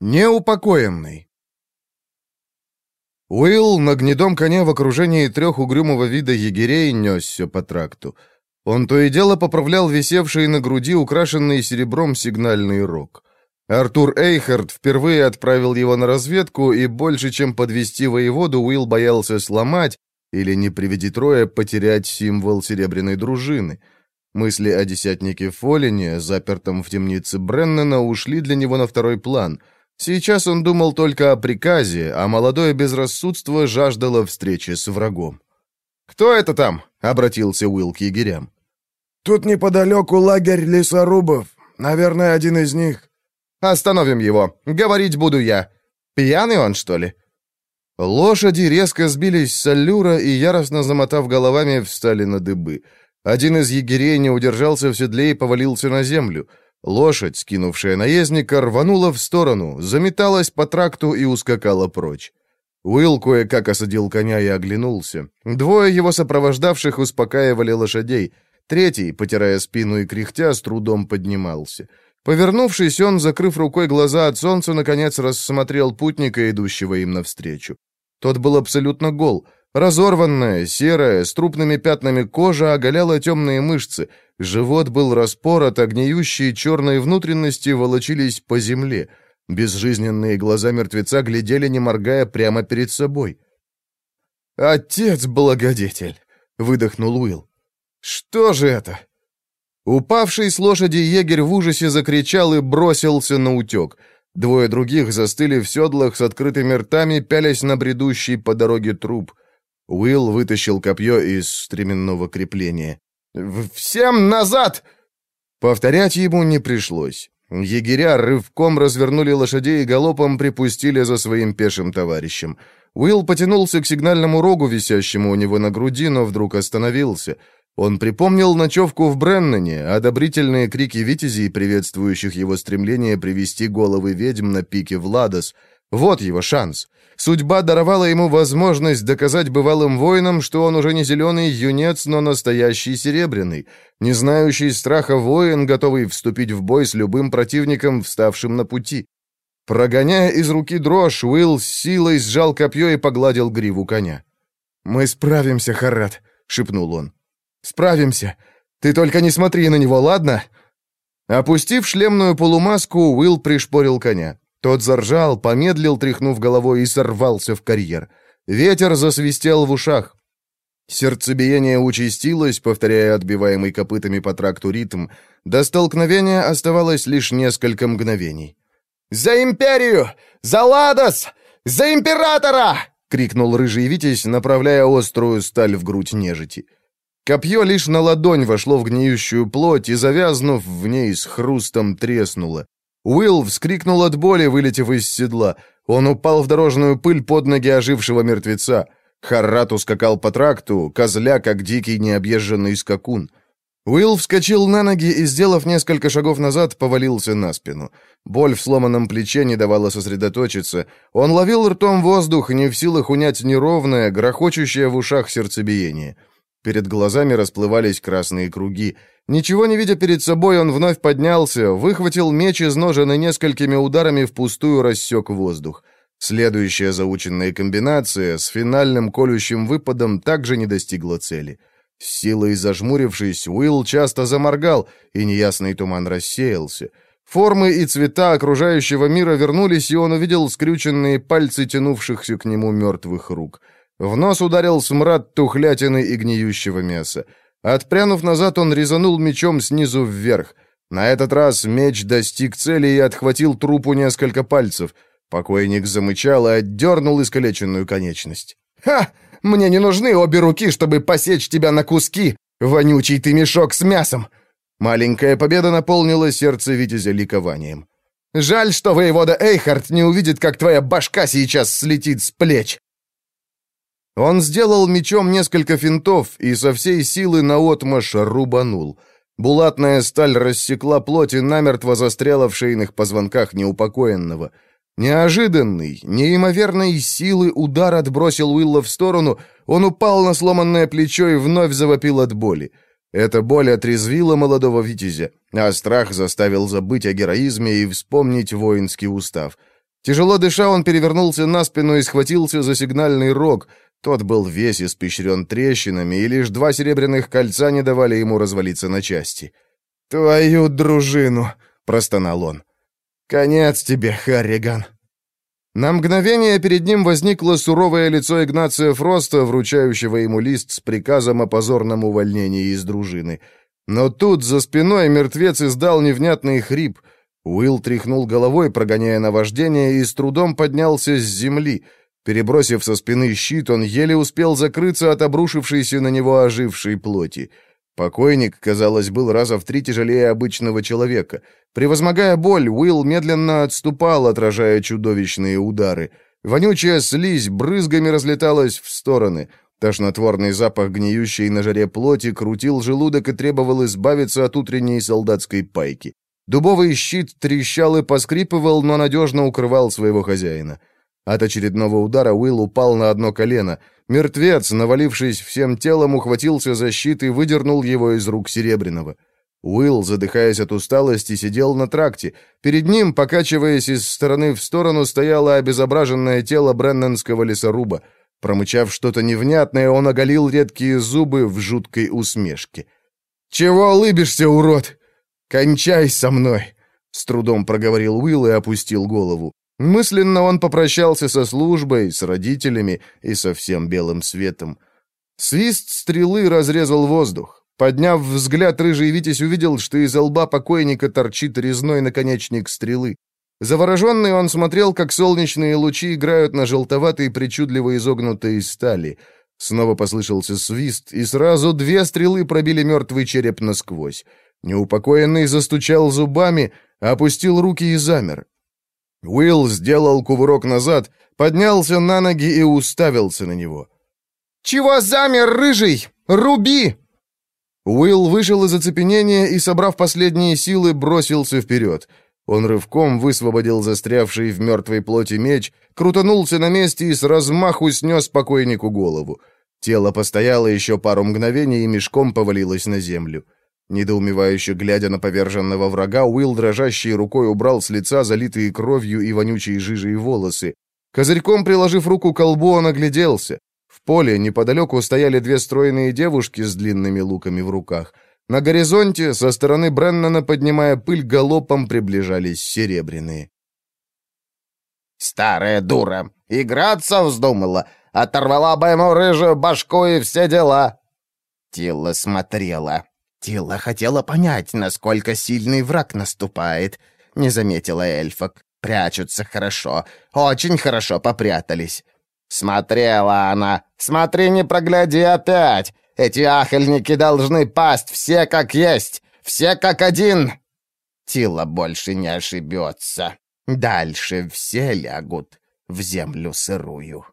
Неупокоенный. Уилл на гнедом коне в окружении трех угрюмого вида егерей несся по тракту. Он то и дело поправлял висевший на груди украшенный серебром сигнальный рог. Артур Эйхард впервые отправил его на разведку, и больше, чем подвести воеводу, Уилл боялся сломать или, не приведи трое, потерять символ серебряной дружины — Мысли о десятнике Фолине, запертом в темнице Бреннана, ушли для него на второй план. Сейчас он думал только о приказе, а молодое безрассудство жаждало встречи с врагом. «Кто это там?» — обратился Уилл к егерям. «Тут неподалеку лагерь лесорубов. Наверное, один из них». «Остановим его. Говорить буду я. Пьяный он, что ли?» Лошади резко сбились с аллюра и, яростно замотав головами, встали на дыбы. Один из егерей не удержался в седле и повалился на землю. Лошадь, скинувшая наездника, рванула в сторону, заметалась по тракту и ускакала прочь. Уилл кое-как осадил коня и оглянулся. Двое его сопровождавших успокаивали лошадей. Третий, потирая спину и кряхтя, с трудом поднимался. Повернувшись, он, закрыв рукой глаза от солнца, наконец рассмотрел путника, идущего им навстречу. Тот был абсолютно гол — Разорванная, серая, с трупными пятнами кожа оголяла темные мышцы, живот был распорот, а гниющие черные внутренности волочились по земле. Безжизненные глаза мертвеца глядели, не моргая, прямо перед собой. «Отец-благодетель!» — выдохнул Уилл. «Что же это?» Упавший с лошади егерь в ужасе закричал и бросился на утек. Двое других застыли в седлах с открытыми ртами, пялясь на бредущий по дороге труп — Уилл вытащил копье из стременного крепления. «Всем назад!» Повторять ему не пришлось. Егеря рывком развернули лошадей и галопом припустили за своим пешим товарищем. Уилл потянулся к сигнальному рогу, висящему у него на груди, но вдруг остановился. Он припомнил ночевку в Бреннане, одобрительные крики витязей, приветствующих его стремление привести головы ведьм на пике Владос. Вот его шанс. Судьба даровала ему возможность доказать бывалым воинам, что он уже не зеленый юнец, но настоящий серебряный, не знающий страха воин, готовый вступить в бой с любым противником, вставшим на пути. Прогоняя из руки дрожь, Уилл с силой сжал копье и погладил гриву коня. «Мы справимся, Харат», — шепнул он. «Справимся. Ты только не смотри на него, ладно?» Опустив шлемную полумаску, Уилл пришпорил коня. Тот заржал, помедлил, тряхнув головой, и сорвался в карьер. Ветер засвистел в ушах. Сердцебиение участилось, повторяя отбиваемый копытами по тракту ритм. До столкновения оставалось лишь несколько мгновений. «За империю! За Ладос! За императора!» — крикнул рыжий Витязь, направляя острую сталь в грудь нежити. Копье лишь на ладонь вошло в гниющую плоть и, завязнув в ней, с хрустом треснуло. Уилл вскрикнул от боли, вылетев из седла. Он упал в дорожную пыль под ноги ожившего мертвеца. Харрат ускакал по тракту, козля, как дикий необъезженный скакун. Уилл вскочил на ноги и, сделав несколько шагов назад, повалился на спину. Боль в сломанном плече не давала сосредоточиться. Он ловил ртом воздух, не в силах унять неровное, грохочущее в ушах сердцебиение. Перед глазами расплывались красные круги. Ничего не видя перед собой, он вновь поднялся, выхватил меч из ножен и несколькими ударами впустую рассек воздух. Следующая заученная комбинация с финальным колющим выпадом также не достигла цели. С силой зажмурившись, Уилл часто заморгал, и неясный туман рассеялся. Формы и цвета окружающего мира вернулись, и он увидел скрюченные пальцы тянувшихся к нему мертвых рук. В нос ударил смрад тухлятины и гниющего мяса. Отпрянув назад, он резанул мечом снизу вверх. На этот раз меч достиг цели и отхватил трупу несколько пальцев. Покойник замычал и отдернул искалеченную конечность. «Ха! Мне не нужны обе руки, чтобы посечь тебя на куски! Вонючий ты мешок с мясом!» Маленькая победа наполнила сердце Витязя ликованием. «Жаль, что воевода Эйхард не увидит, как твоя башка сейчас слетит с плеч. Он сделал мечом несколько финтов и со всей силы наотмашь рубанул. Булатная сталь рассекла плоть и намертво застряла в шейных позвонках неупокоенного. Неожиданный, неимоверной силы удар отбросил Уилла в сторону, он упал на сломанное плечо и вновь завопил от боли. Эта боль отрезвила молодого витязя, а страх заставил забыть о героизме и вспомнить воинский устав — Тяжело дыша, он перевернулся на спину и схватился за сигнальный рог. Тот был весь испещрен трещинами, и лишь два серебряных кольца не давали ему развалиться на части. «Твою дружину!» — простонал он. «Конец тебе, Харриган!» На мгновение перед ним возникло суровое лицо Игнация Фроста, вручающего ему лист с приказом о позорном увольнении из дружины. Но тут за спиной мертвец издал невнятный хрип. Уилл тряхнул головой, прогоняя наваждение, и с трудом поднялся с земли. Перебросив со спины щит, он еле успел закрыться от обрушившейся на него ожившей плоти. Покойник, казалось, был раза в три тяжелее обычного человека. Превозмогая боль, Уилл медленно отступал, отражая чудовищные удары. Вонючая слизь брызгами разлеталась в стороны. Тошнотворный запах гниющей на жаре плоти крутил желудок и требовал избавиться от утренней солдатской пайки. Дубовый щит трещал и поскрипывал, но надежно укрывал своего хозяина. От очередного удара Уилл упал на одно колено. Мертвец, навалившись всем телом, ухватился за щит и выдернул его из рук Серебряного. Уилл, задыхаясь от усталости, сидел на тракте. Перед ним, покачиваясь из стороны в сторону, стояло обезображенное тело бреннанского лесоруба. Промычав что-то невнятное, он оголил редкие зубы в жуткой усмешке. «Чего улыбишься, урод? Кончай со мной!» С трудом проговорил Уилл и опустил голову. Мысленно он попрощался со службой, с родителями и со всем белым светом. Свист стрелы разрезал воздух. Подняв взгляд, рыжий Витязь увидел, что из лба покойника торчит резной наконечник стрелы. Завороженный он смотрел, как солнечные лучи играют на желтоватой причудливо изогнутой стали. Снова послышался свист, и сразу две стрелы пробили мертвый череп насквозь. Неупокоенный застучал зубами, опустил руки и замер. Уилл сделал кувырок назад, поднялся на ноги и уставился на него. «Чего замер, рыжий? Руби!» Уилл вышел из оцепенения и, собрав последние силы, бросился вперед. Он рывком высвободил застрявший в мертвой плоти меч, крутанулся на месте и с размаху снес покойнику голову. Тело постояло еще пару мгновений и мешком повалилось на землю. Недоумевающе глядя на поверженного врага, Уилл дрожащей рукой убрал с лица залитые кровью и вонючей жижей волосы. Козырьком приложив руку к колбу, он огляделся. В поле неподалеку стояли две стройные девушки с длинными луками в руках. На горизонте, со стороны Бреннана, поднимая пыль, галопом приближались серебряные. «Старая дура! Играться вздумала! Оторвала бы ему рыжую башку и все дела!» Тилла смотрела. Тилла хотела понять, насколько сильный враг наступает. Не заметила эльфок. Прячутся хорошо. Очень хорошо попрятались. Смотрела она. Смотри, не прогляди опять. Эти ахальники должны пасть все как есть. Все как один. Тила больше не ошибется. Дальше все лягут в землю сырую.